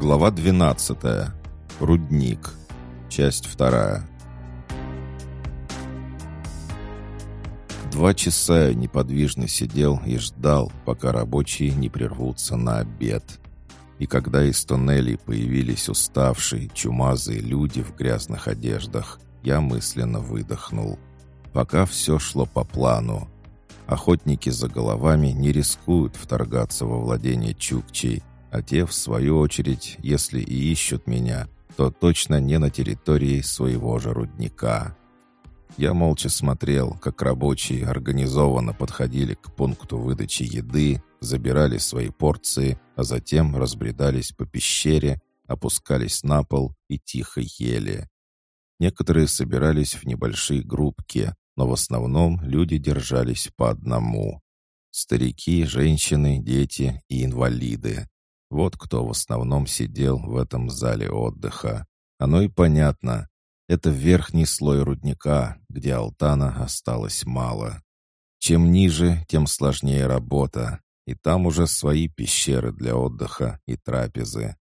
Глава 12. Рудник. Часть вторая. Два часа неподвижно сидел и ждал, пока рабочие не прервутся на обед. И когда из тоннелей появились уставшие, чумазые люди в грязных одеждах, я мысленно выдохнул. Пока все шло по плану. Охотники за головами не рискуют вторгаться во владение Чукчей, а те, в свою очередь, если и ищут меня, то точно не на территории своего же рудника. Я молча смотрел, как рабочие организованно подходили к пункту выдачи еды, забирали свои порции, а затем разбредались по пещере, опускались на пол и тихо ели. Некоторые собирались в небольшие группки, но в основном люди держались по одному. Старики, женщины, дети и инвалиды. Вот кто в основном сидел в этом зале отдыха. Оно и понятно. Это верхний слой рудника, где алтана осталось мало. Чем ниже, тем сложнее работа, и там уже свои пещеры для отдыха и трапезы.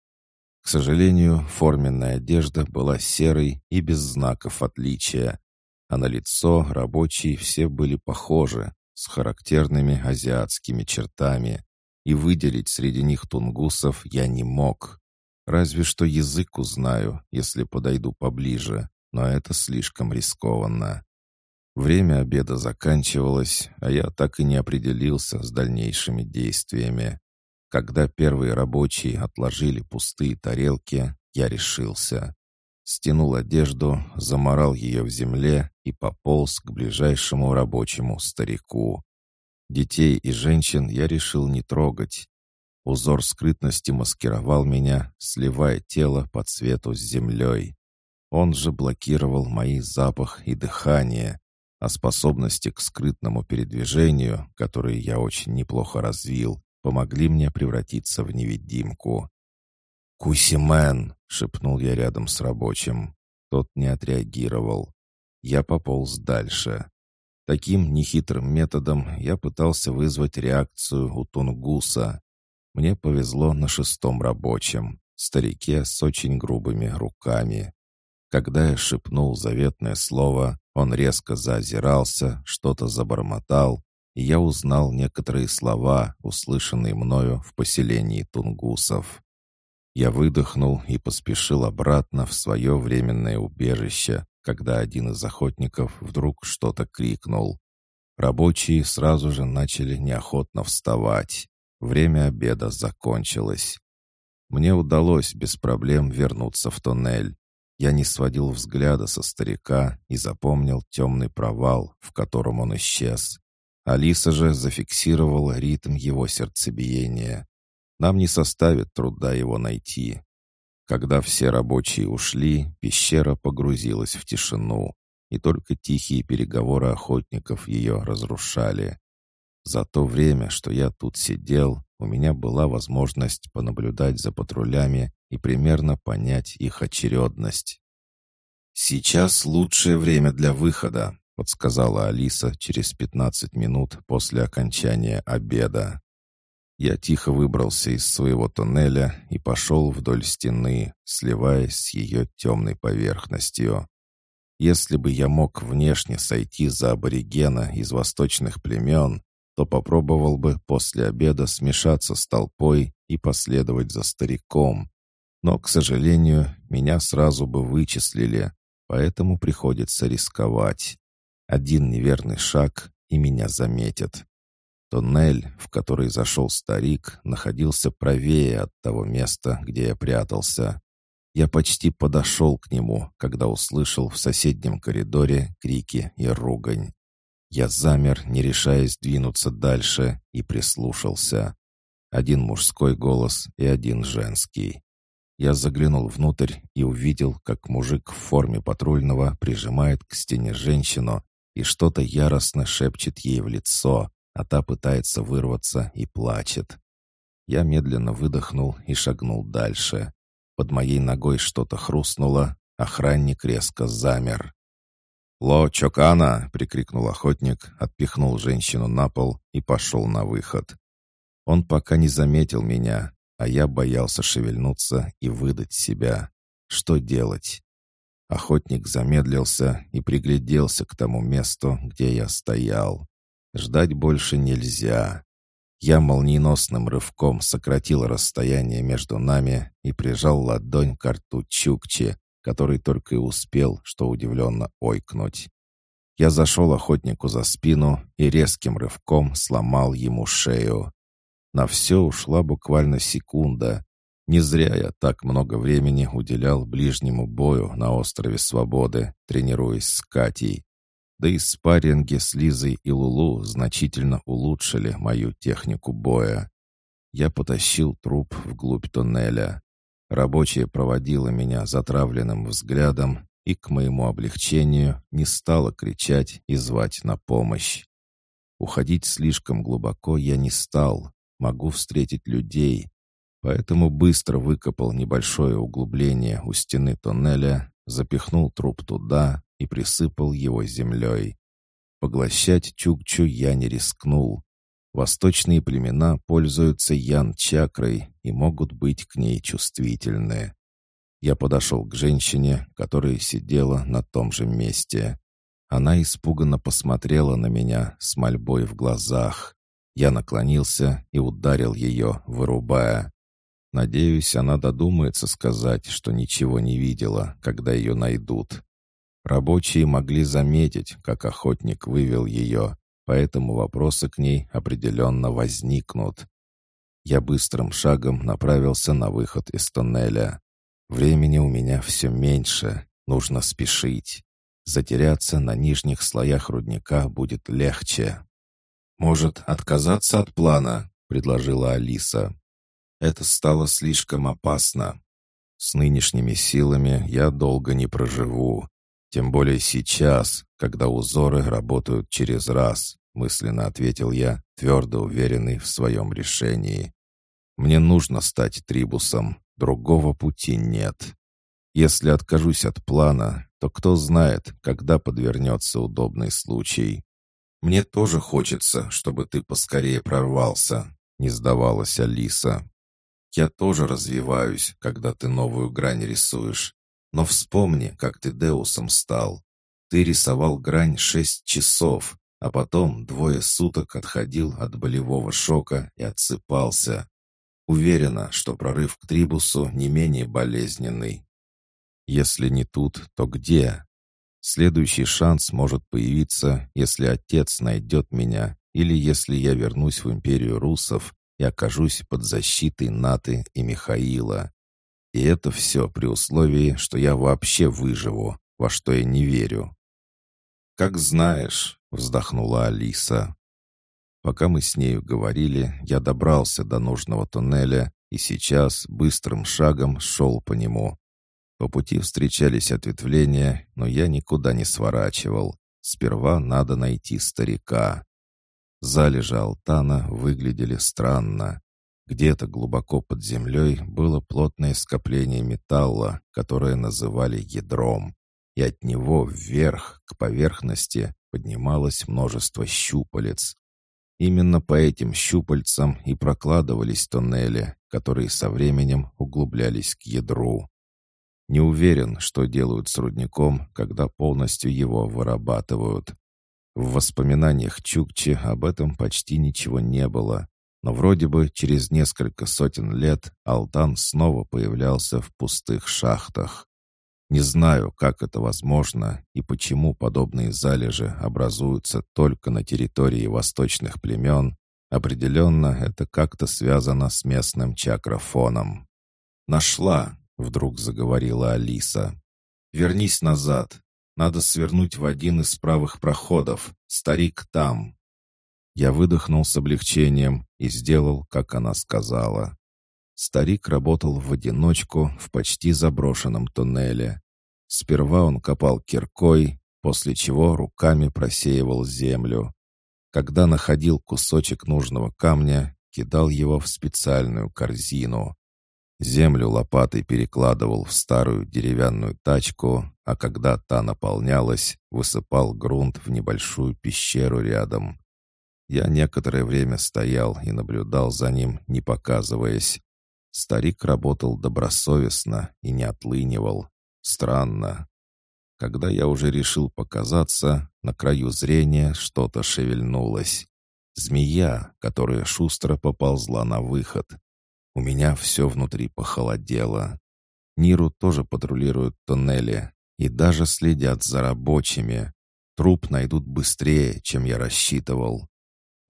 К сожалению, форменная одежда была серой и без знаков отличия, а на лицо рабочие все были похожи, с характерными азиатскими чертами, и выделить среди них тунгусов я не мог. Разве что язык узнаю, если подойду поближе, но это слишком рискованно. Время обеда заканчивалось, а я так и не определился с дальнейшими действиями. Когда первые рабочие отложили пустые тарелки, я решился. Стянул одежду, заморал ее в земле и пополз к ближайшему рабочему старику. Детей и женщин я решил не трогать. Узор скрытности маскировал меня, сливая тело по цвету с землей. Он же блокировал мои запах и дыхание, а способности к скрытному передвижению, которые я очень неплохо развил, помогли мне превратиться в невидимку. «Кусимен!» — шепнул я рядом с рабочим. Тот не отреагировал. Я пополз дальше. Таким нехитрым методом я пытался вызвать реакцию у Тунгуса. Мне повезло на шестом рабочем, старике с очень грубыми руками. Когда я шепнул заветное слово, он резко заозирался, что-то забормотал, и я узнал некоторые слова, услышанные мною в поселении тунгусов. Я выдохнул и поспешил обратно в свое временное убежище, когда один из охотников вдруг что-то крикнул. Рабочие сразу же начали неохотно вставать. Время обеда закончилось. Мне удалось без проблем вернуться в тоннель. Я не сводил взгляда со старика и запомнил темный провал, в котором он исчез. Алиса же зафиксировала ритм его сердцебиения. Нам не составит труда его найти. Когда все рабочие ушли, пещера погрузилась в тишину, и только тихие переговоры охотников ее разрушали. За то время, что я тут сидел, у меня была возможность понаблюдать за патрулями и примерно понять их очередность. «Сейчас лучшее время для выхода», — подсказала Алиса через 15 минут после окончания обеда. Я тихо выбрался из своего туннеля и пошел вдоль стены, сливаясь с ее темной поверхностью. Если бы я мог внешне сойти за аборигена из восточных племен, то попробовал бы после обеда смешаться с толпой и последовать за стариком. Но, к сожалению, меня сразу бы вычислили, поэтому приходится рисковать. Один неверный шаг, и меня заметят. Туннель, в который зашел старик, находился правее от того места, где я прятался. Я почти подошел к нему, когда услышал в соседнем коридоре крики и ругань. Я замер, не решаясь двинуться дальше, и прислушался. Один мужской голос и один женский. Я заглянул внутрь и увидел, как мужик в форме патрульного прижимает к стене женщину и что-то яростно шепчет ей в лицо, а та пытается вырваться и плачет. Я медленно выдохнул и шагнул дальше. Под моей ногой что-то хрустнуло, охранник резко замер. «Ло Чокана!» — прикрикнул охотник, отпихнул женщину на пол и пошел на выход. Он пока не заметил меня, а я боялся шевельнуться и выдать себя. Что делать? Охотник замедлился и пригляделся к тому месту, где я стоял. Ждать больше нельзя. Я молниеносным рывком сократил расстояние между нами и прижал ладонь к рту Чукчи, который только и успел, что удивленно ойкнуть. Я зашел охотнику за спину и резким рывком сломал ему шею. На все ушла буквально секунда. Не зря я так много времени уделял ближнему бою на острове Свободы, тренируясь с Катей. Да и спарринги с Лизой и Лулу значительно улучшили мою технику боя. Я потащил труп вглубь туннеля. Рабочая проводила меня затравленным взглядом и, к моему облегчению, не стала кричать и звать на помощь. Уходить слишком глубоко я не стал, могу встретить людей, поэтому быстро выкопал небольшое углубление у стены тоннеля, запихнул труп туда и присыпал его землей. Поглощать Чукчу я не рискнул. Восточные племена пользуются ян-чакрой и могут быть к ней чувствительны. Я подошел к женщине, которая сидела на том же месте. Она испуганно посмотрела на меня с мольбой в глазах. Я наклонился и ударил ее, вырубая. Надеюсь, она додумается сказать, что ничего не видела, когда ее найдут. Рабочие могли заметить, как охотник вывел ее, поэтому вопросы к ней определенно возникнут. Я быстрым шагом направился на выход из тоннеля. Времени у меня все меньше, нужно спешить. Затеряться на нижних слоях рудника будет легче. «Может, отказаться от плана?» — предложила Алиса. «Это стало слишком опасно. С нынешними силами я долго не проживу. Тем более сейчас, когда узоры работают через раз», — мысленно ответил я, твердо уверенный в своем решении. «Мне нужно стать трибусом, Другого пути нет. Если откажусь от плана, то кто знает, когда подвернется удобный случай. Мне тоже хочется, чтобы ты поскорее прорвался, не сдавалась Алиса. Я тоже развиваюсь, когда ты новую грань рисуешь. Но вспомни, как ты Деусом стал. Ты рисовал грань шесть часов, а потом двое суток отходил от болевого шока и отсыпался. Уверена, что прорыв к Трибусу не менее болезненный. Если не тут, то где? Следующий шанс может появиться, если отец найдет меня или если я вернусь в империю русов и окажусь под защитой Наты и Михаила. И это все при условии, что я вообще выживу, во что я не верю. «Как знаешь», — вздохнула Алиса. Пока мы с нею говорили, я добрался до нужного туннеля и сейчас быстрым шагом шел по нему. По пути встречались ответвления, но я никуда не сворачивал. Сперва надо найти старика. Залежи Алтана выглядели странно. Где-то глубоко под землей было плотное скопление металла, которое называли ядром, и от него вверх, к поверхности, поднималось множество щупалец, Именно по этим щупальцам и прокладывались тоннели, которые со временем углублялись к ядру. Не уверен, что делают с рудником, когда полностью его вырабатывают. В воспоминаниях Чукчи об этом почти ничего не было, но вроде бы через несколько сотен лет Алтан снова появлялся в пустых шахтах. Не знаю, как это возможно и почему подобные залежи образуются только на территории восточных племен. Определенно, это как-то связано с местным чакрофоном. «Нашла!» — вдруг заговорила Алиса. «Вернись назад. Надо свернуть в один из правых проходов. Старик там». Я выдохнул с облегчением и сделал, как она сказала. Старик работал в одиночку в почти заброшенном туннеле. Сперва он копал киркой, после чего руками просеивал землю. Когда находил кусочек нужного камня, кидал его в специальную корзину. Землю лопатой перекладывал в старую деревянную тачку, а когда та наполнялась, высыпал грунт в небольшую пещеру рядом. Я некоторое время стоял и наблюдал за ним, не показываясь. Старик работал добросовестно и не отлынивал. Странно. Когда я уже решил показаться, на краю зрения что-то шевельнулось. Змея, которая шустро поползла на выход. У меня все внутри похолодело. Ниру тоже патрулируют тоннели и даже следят за рабочими. Труп найдут быстрее, чем я рассчитывал.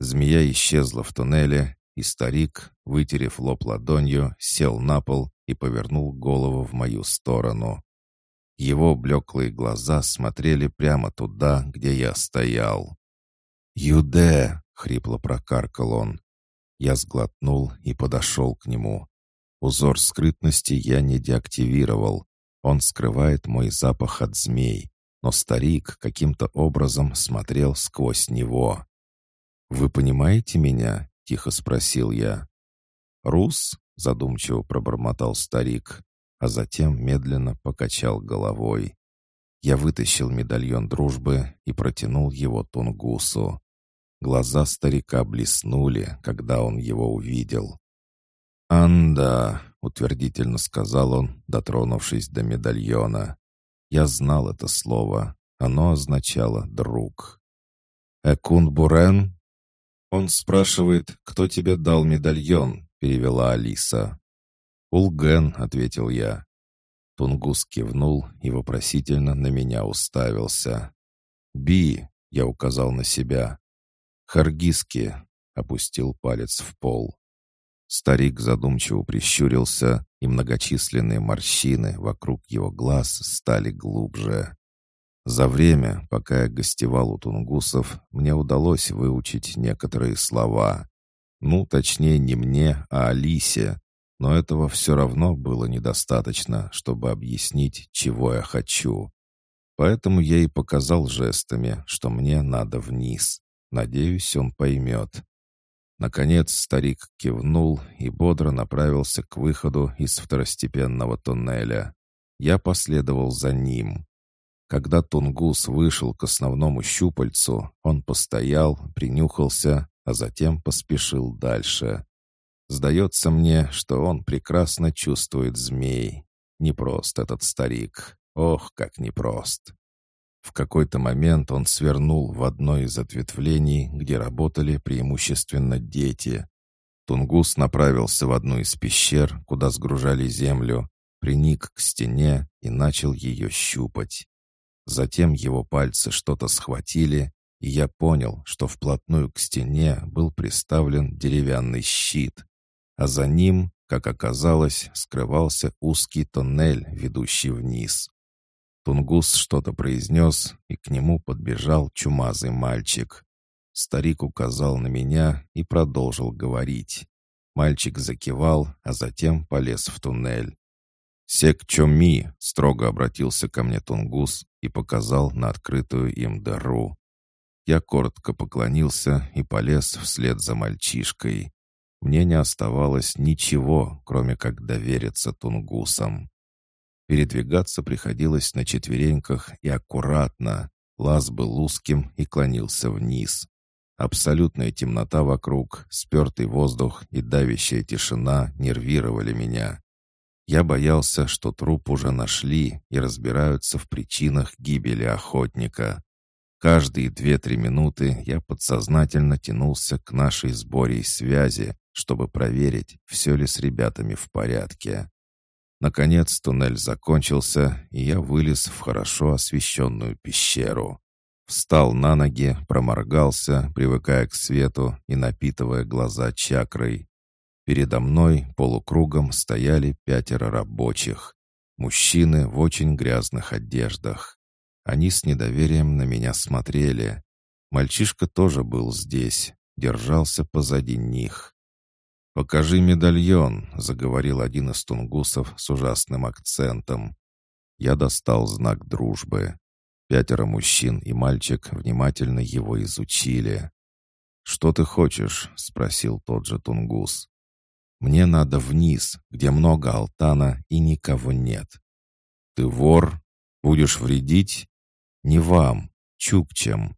Змея исчезла в туннеле, и старик, вытерев лоб ладонью, сел на пол и повернул голову в мою сторону. Его блеклые глаза смотрели прямо туда, где я стоял. «Юде!» — хрипло прокаркал он. Я сглотнул и подошел к нему. Узор скрытности я не деактивировал. Он скрывает мой запах от змей, но старик каким-то образом смотрел сквозь него. «Вы понимаете меня?» — тихо спросил я. «Рус?» — задумчиво пробормотал старик, а затем медленно покачал головой. Я вытащил медальон дружбы и протянул его Тунгусу. Глаза старика блеснули, когда он его увидел. «Анда», — утвердительно сказал он, дотронувшись до медальона. Я знал это слово. Оно означало «друг». «Экун Бурен?» «Он спрашивает, кто тебе дал медальон?» — перевела Алиса. «Улген», — ответил я. Тунгус кивнул и вопросительно на меня уставился. «Би», — я указал на себя. «Харгиски», — опустил палец в пол. Старик задумчиво прищурился, и многочисленные морщины вокруг его глаз стали глубже. За время, пока я гостевал у тунгусов, мне удалось выучить некоторые слова. Ну, точнее, не мне, а Алисе. Но этого все равно было недостаточно, чтобы объяснить, чего я хочу. Поэтому я и показал жестами, что мне надо вниз. Надеюсь, он поймет. Наконец старик кивнул и бодро направился к выходу из второстепенного туннеля. Я последовал за ним. Когда Тунгус вышел к основному щупальцу, он постоял, принюхался, а затем поспешил дальше. Сдается мне, что он прекрасно чувствует змей. Непрост этот старик. Ох, как непрост. В какой-то момент он свернул в одно из ответвлений, где работали преимущественно дети. Тунгус направился в одну из пещер, куда сгружали землю, приник к стене и начал ее щупать. Затем его пальцы что-то схватили, и я понял, что вплотную к стене был приставлен деревянный щит, а за ним, как оказалось, скрывался узкий тоннель, ведущий вниз. Тунгус что-то произнес, и к нему подбежал чумазый мальчик. Старик указал на меня и продолжил говорить. Мальчик закивал, а затем полез в туннель. «Сек Чоми!» — строго обратился ко мне Тунгус и показал на открытую им дыру. Я коротко поклонился и полез вслед за мальчишкой. Мне не оставалось ничего, кроме как довериться Тунгусам. Передвигаться приходилось на четвереньках и аккуратно. Лаз был узким и клонился вниз. Абсолютная темнота вокруг, спертый воздух и давящая тишина нервировали меня. Я боялся, что труп уже нашли и разбираются в причинах гибели охотника. Каждые две-три минуты я подсознательно тянулся к нашей сборе связи, чтобы проверить, все ли с ребятами в порядке. Наконец туннель закончился, и я вылез в хорошо освещенную пещеру. Встал на ноги, проморгался, привыкая к свету и напитывая глаза чакрой. Передо мной полукругом стояли пятеро рабочих. Мужчины в очень грязных одеждах. Они с недоверием на меня смотрели. Мальчишка тоже был здесь, держался позади них. «Покажи медальон», — заговорил один из тунгусов с ужасным акцентом. Я достал знак дружбы. Пятеро мужчин и мальчик внимательно его изучили. «Что ты хочешь?» — спросил тот же тунгус. Мне надо вниз, где много алтана и никого нет. Ты вор? Будешь вредить? Не вам, чукчам.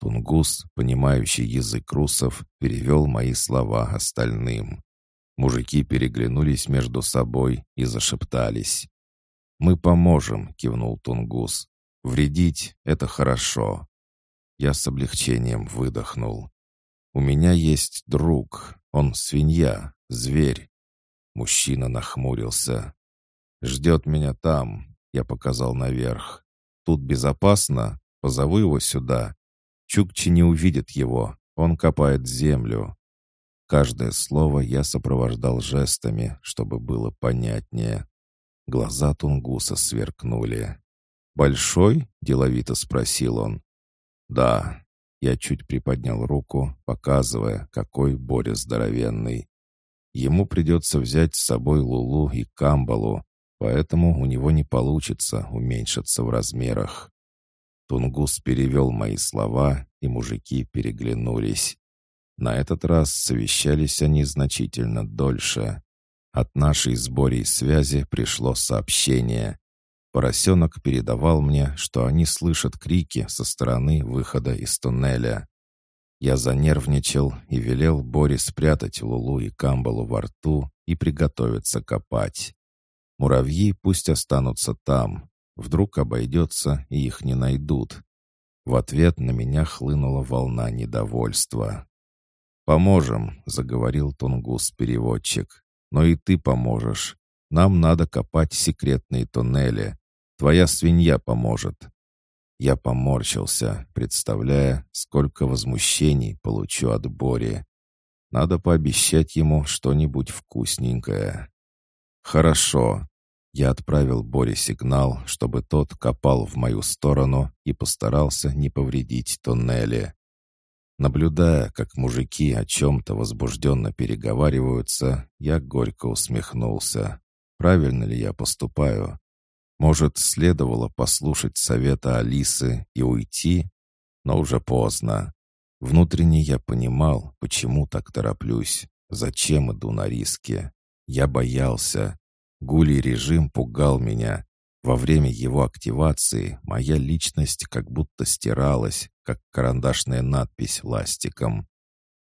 Тунгус, понимающий язык русов, перевел мои слова остальным. Мужики переглянулись между собой и зашептались. «Мы поможем», — кивнул Тунгус. «Вредить — это хорошо». Я с облегчением выдохнул. «У меня есть друг. Он свинья, зверь». Мужчина нахмурился. «Ждет меня там», — я показал наверх. «Тут безопасно? Позову его сюда. Чукчи не увидит его. Он копает землю». Каждое слово я сопровождал жестами, чтобы было понятнее. Глаза Тунгуса сверкнули. «Большой?» — деловито спросил он. «Да». Я чуть приподнял руку, показывая, какой Боря здоровенный. Ему придется взять с собой Лулу и Камбалу, поэтому у него не получится уменьшиться в размерах. Тунгус перевел мои слова, и мужики переглянулись. На этот раз совещались они значительно дольше. От нашей с Борей связи пришло сообщение. Поросенок передавал мне, что они слышат крики со стороны выхода из туннеля. Я занервничал и велел Боре спрятать Лулу и Камбалу во рту и приготовиться копать. Муравьи пусть останутся там. Вдруг обойдется, и их не найдут. В ответ на меня хлынула волна недовольства. «Поможем», — заговорил Тунгус-переводчик. «Но и ты поможешь. Нам надо копать секретные туннели. Твоя свинья поможет. Я поморщился, представляя, сколько возмущений получу от Бори. Надо пообещать ему что-нибудь вкусненькое. «Хорошо». Я отправил Боре сигнал, чтобы тот копал в мою сторону и постарался не повредить туннели. Наблюдая, как мужики о чем-то возбужденно переговариваются, я горько усмехнулся. Правильно ли я поступаю? Может, следовало послушать совета Алисы и уйти? Но уже поздно. Внутренне я понимал, почему так тороплюсь, зачем иду на риски. Я боялся. Гулий режим пугал меня. Во время его активации моя личность как будто стиралась, как карандашная надпись ластиком.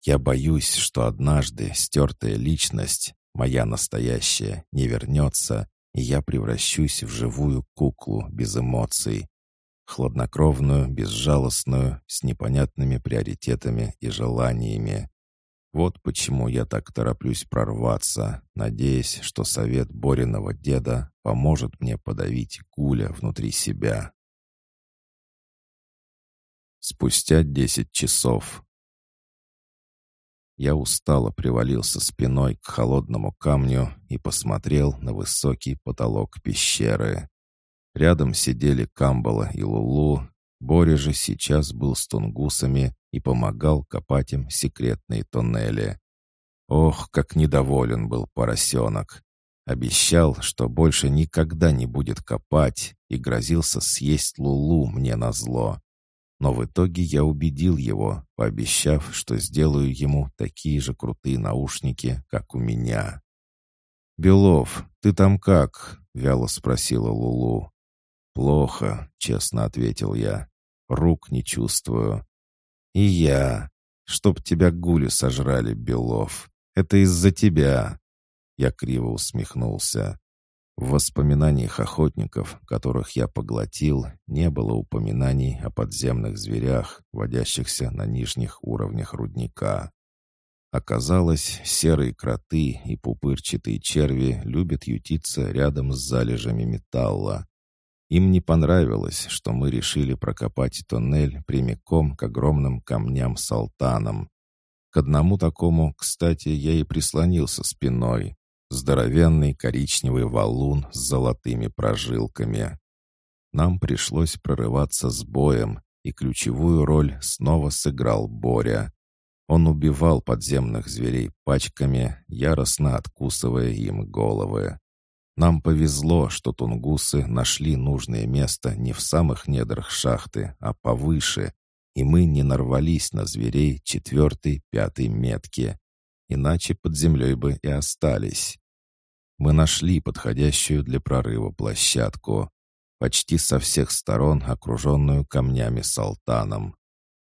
Я боюсь, что однажды стертая личность, моя настоящая, не вернется, и я превращусь в живую куклу без эмоций. Хладнокровную, безжалостную, с непонятными приоритетами и желаниями. Вот почему я так тороплюсь прорваться, надеясь, что совет Бориного деда поможет мне подавить гуля внутри себя. Спустя десять часов я устало привалился спиной к холодному камню и посмотрел на высокий потолок пещеры. Рядом сидели Камбала и Лулу. Боря же сейчас был с тунгусами и помогал копать им секретные тоннели. Ох, как недоволен был поросенок. Обещал, что больше никогда не будет копать, и грозился съесть Лулу мне назло. Но в итоге я убедил его, пообещав, что сделаю ему такие же крутые наушники, как у меня. «Белов, ты там как?» — вяло спросила Лулу. «Плохо», — честно ответил я. «Рук не чувствую». «И я. Чтоб тебя гули сожрали, Белов. Это из-за тебя». Я криво усмехнулся. В воспоминаниях охотников, которых я поглотил, не было упоминаний о подземных зверях, водящихся на нижних уровнях рудника. Оказалось, серые кроты и пупырчатые черви любят ютиться рядом с залежами металла. Им не понравилось, что мы решили прокопать тоннель прямиком к огромным камням-салтанам. К одному такому, кстати, я и прислонился спиной, здоровенный коричневый валун с золотыми прожилками. Нам пришлось прорываться с боем, и ключевую роль снова сыграл Боря. Он убивал подземных зверей пачками, яростно откусывая им головы. Нам повезло, что тунгусы нашли нужное место не в самых недрах шахты, а повыше, и мы не нарвались на зверей четвертой, пятой метки. Иначе под землей бы и остались. Мы нашли подходящую для прорыва площадку, почти со всех сторон окруженную камнями с алтаном.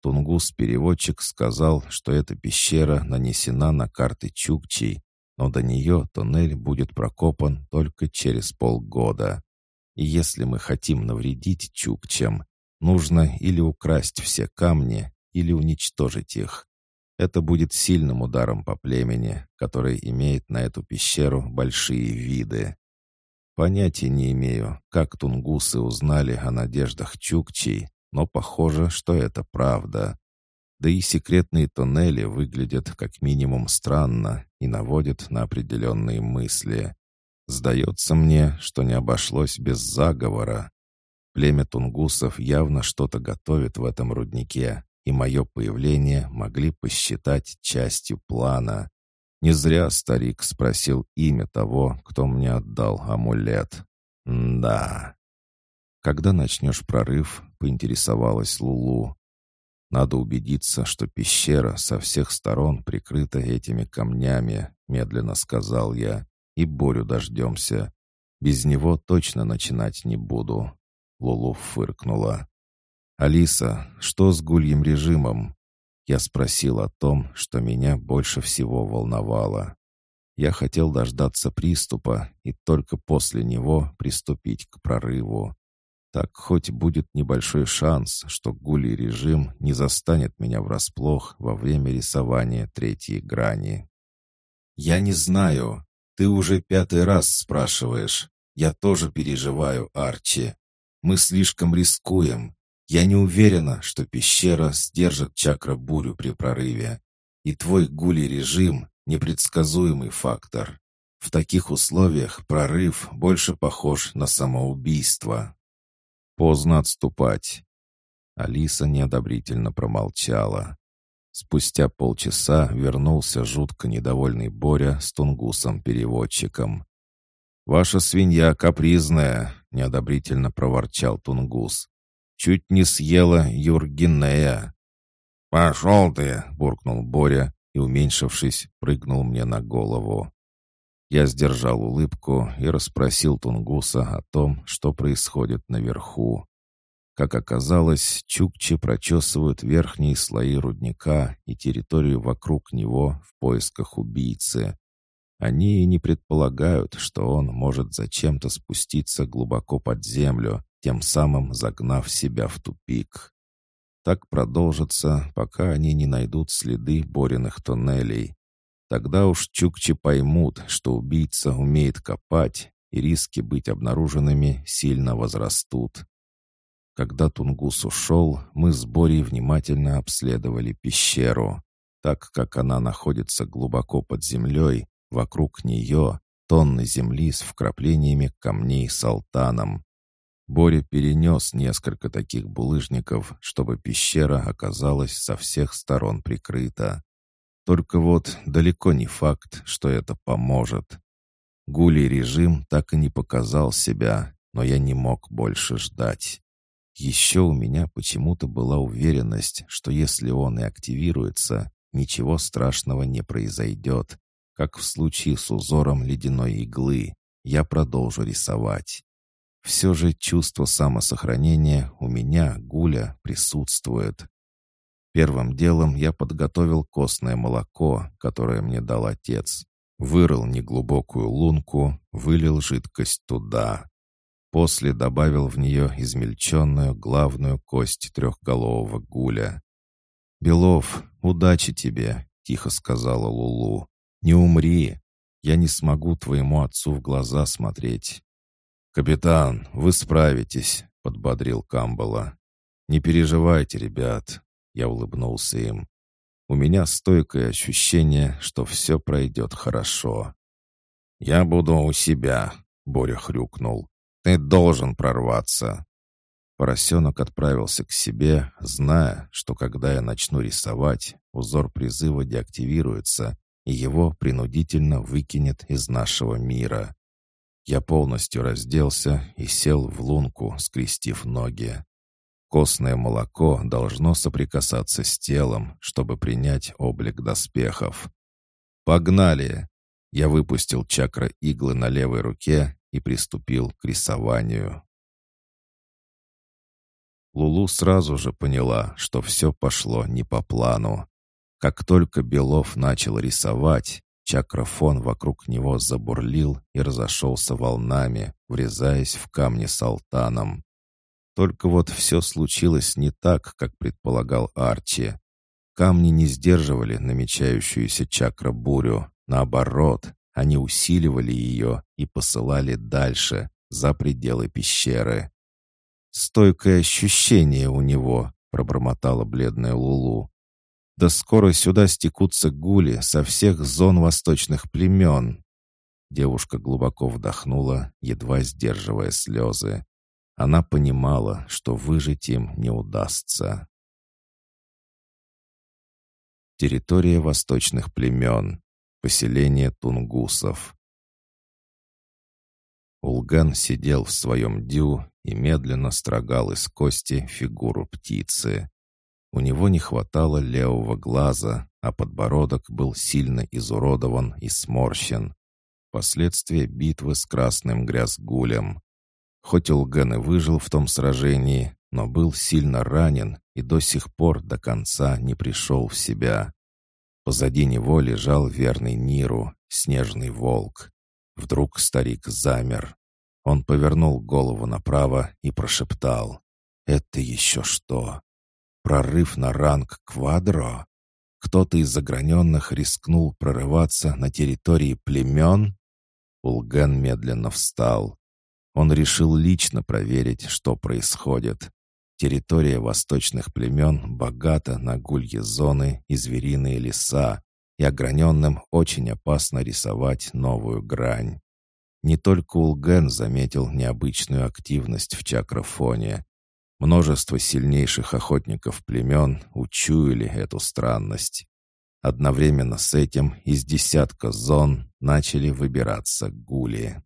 Тунгус-переводчик сказал, что эта пещера нанесена на карты Чукчей, но до нее туннель будет прокопан только через полгода. И если мы хотим навредить чукчам, нужно или украсть все камни, или уничтожить их. Это будет сильным ударом по племени, которое имеет на эту пещеру большие виды. Понятия не имею, как тунгусы узнали о надеждах чукчей, но похоже, что это правда. Да и секретные туннели выглядят как минимум странно и наводят на определенные мысли. Сдается мне, что не обошлось без заговора. Племя тунгусов явно что-то готовит в этом руднике, и мое появление могли посчитать частью плана. Не зря старик спросил имя того, кто мне отдал амулет. М да. Когда начнешь прорыв, поинтересовалась Лулу. Надо убедиться, что пещера со всех сторон прикрыта этими камнями, медленно сказал я и Борю дождемся. Без него точно начинать не буду». Лулу фыркнула. «Алиса, что с гульем режимом?» Я спросил о том, что меня больше всего волновало. Я хотел дождаться приступа и только после него приступить к прорыву. Так хоть будет небольшой шанс, что гулий режим не застанет меня врасплох во время рисования третьей грани. «Я не знаю», «Ты уже пятый раз спрашиваешь. Я тоже переживаю, Арчи. Мы слишком рискуем. Я не уверена, что пещера сдержит чакра-бурю при прорыве. И твой гули-режим — непредсказуемый фактор. В таких условиях прорыв больше похож на самоубийство. Поздно отступать. Алиса неодобрительно промолчала. Спустя полчаса вернулся жутко недовольный Боря с Тунгусом-переводчиком. «Ваша свинья капризная», — неодобрительно проворчал Тунгус. «Чуть не съела Юргинея». «Пошел ты!» — буркнул Боря и, уменьшившись, прыгнул мне на голову. Я сдержал улыбку и расспросил Тунгуса о том, что происходит наверху. Как оказалось, чукчи прочесывают верхние слои рудника и территорию вокруг него в поисках убийцы. Они и не предполагают, что он может зачем-то спуститься глубоко под землю, тем самым загнав себя в тупик. Так продолжится, пока они не найдут следы Бориных туннелей. Тогда уж чукчи поймут, что убийца умеет копать, и риски быть обнаруженными сильно возрастут. Когда Тунгус ушел, мы с Борей внимательно обследовали пещеру. Так как она находится глубоко под землей, вокруг нее тонны земли с вкраплениями камней с алтаном. Боря перенес несколько таких булыжников, чтобы пещера оказалась со всех сторон прикрыта. Только вот далеко не факт, что это поможет. Гулий режим так и не показал себя, но я не мог больше ждать. Еще у меня почему-то была уверенность, что если он и активируется, ничего страшного не произойдет. Как в случае с узором ледяной иглы, я продолжу рисовать. Все же чувство самосохранения у меня, Гуля, присутствует. Первым делом я подготовил костное молоко, которое мне дал отец. Вырыл неглубокую лунку, вылил жидкость туда. После добавил в нее измельченную главную кость трехголового гуля. «Белов, удачи тебе!» — тихо сказала Лулу. «Не умри! Я не смогу твоему отцу в глаза смотреть». «Капитан, вы справитесь», — подбодрил Камбала. «Не переживайте, ребят», — я улыбнулся им. «У меня стойкое ощущение, что все пройдет хорошо». «Я буду у себя», — Боря хрюкнул. Ты должен прорваться. Поросенок отправился к себе, зная, что когда я начну рисовать, узор призыва деактивируется, и его принудительно выкинет из нашего мира. Я полностью разделся и сел в лунку, скрестив ноги. Костное молоко должно соприкасаться с телом, чтобы принять облик доспехов. «Погнали!» Я выпустил чакра иглы на левой руке и приступил к рисованию. Лулу сразу же поняла, что все пошло не по плану. Как только Белов начал рисовать, чакрофон вокруг него забурлил и разошелся волнами, врезаясь в камни с алтаном. Только вот все случилось не так, как предполагал Арчи. Камни не сдерживали намечающуюся чакра-бурю. Наоборот, они усиливали ее и посылали дальше, за пределы пещеры. «Стойкое ощущение у него», — пробормотала бледная Лулу. «Да скоро сюда стекутся гули со всех зон восточных племен». Девушка глубоко вдохнула, едва сдерживая слезы. Она понимала, что выжить им не удастся. Территория восточных племен. Поселение тунгусов. Улган сидел в своем дю и медленно строгал из кости фигуру птицы. У него не хватало левого глаза, а подбородок был сильно изуродован и сморщен. Последствия битвы с красным грязгулем. Хоть Улген и выжил в том сражении, но был сильно ранен и до сих пор до конца не пришел в себя. Позади него лежал верный Ниру, снежный волк. Вдруг старик замер. Он повернул голову направо и прошептал. «Это еще что? Прорыв на ранг Квадро? Кто-то из заграненных рискнул прорываться на территории племен?» Улген медленно встал. Он решил лично проверить, что происходит. Территория восточных племен богата на гульи зоны и звериные леса, и ограненным очень опасно рисовать новую грань. Не только Улген заметил необычную активность в чакрофоне. Множество сильнейших охотников племен учуяли эту странность. Одновременно с этим из десятка зон начали выбираться гули.